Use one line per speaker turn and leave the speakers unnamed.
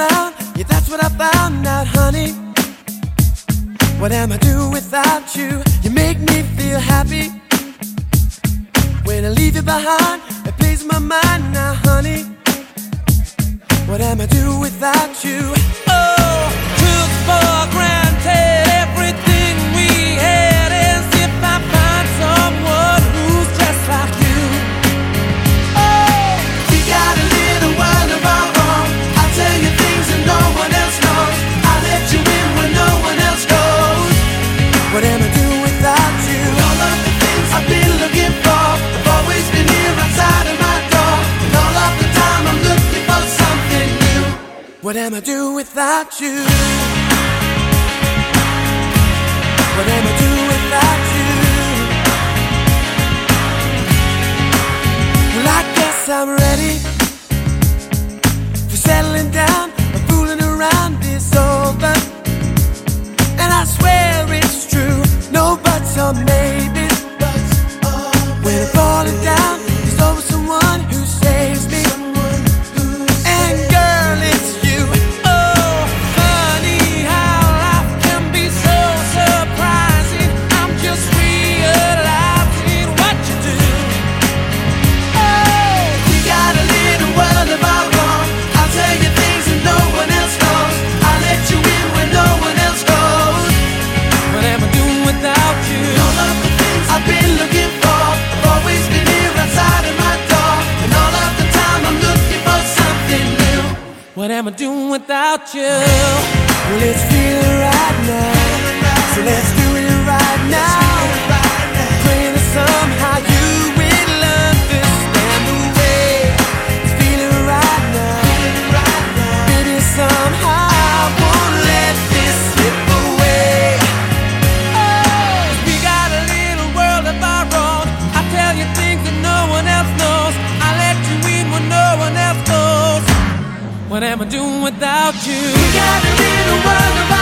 around. Yeah, that's what I found out, honey. What am I do without you? You make me feel happy. When I leave you behind, it plays my mind now, honey. What am I do without you?
Oh, truth for
What am I do without you? What am I do without you? Well, I guess I'm ready for settling down and fooling around is over. And I swear it's true, no buts or maybe. When I'm falling down.
What am I doing without you?
Well, it's feeling
What am I doing without you? We got a little world of our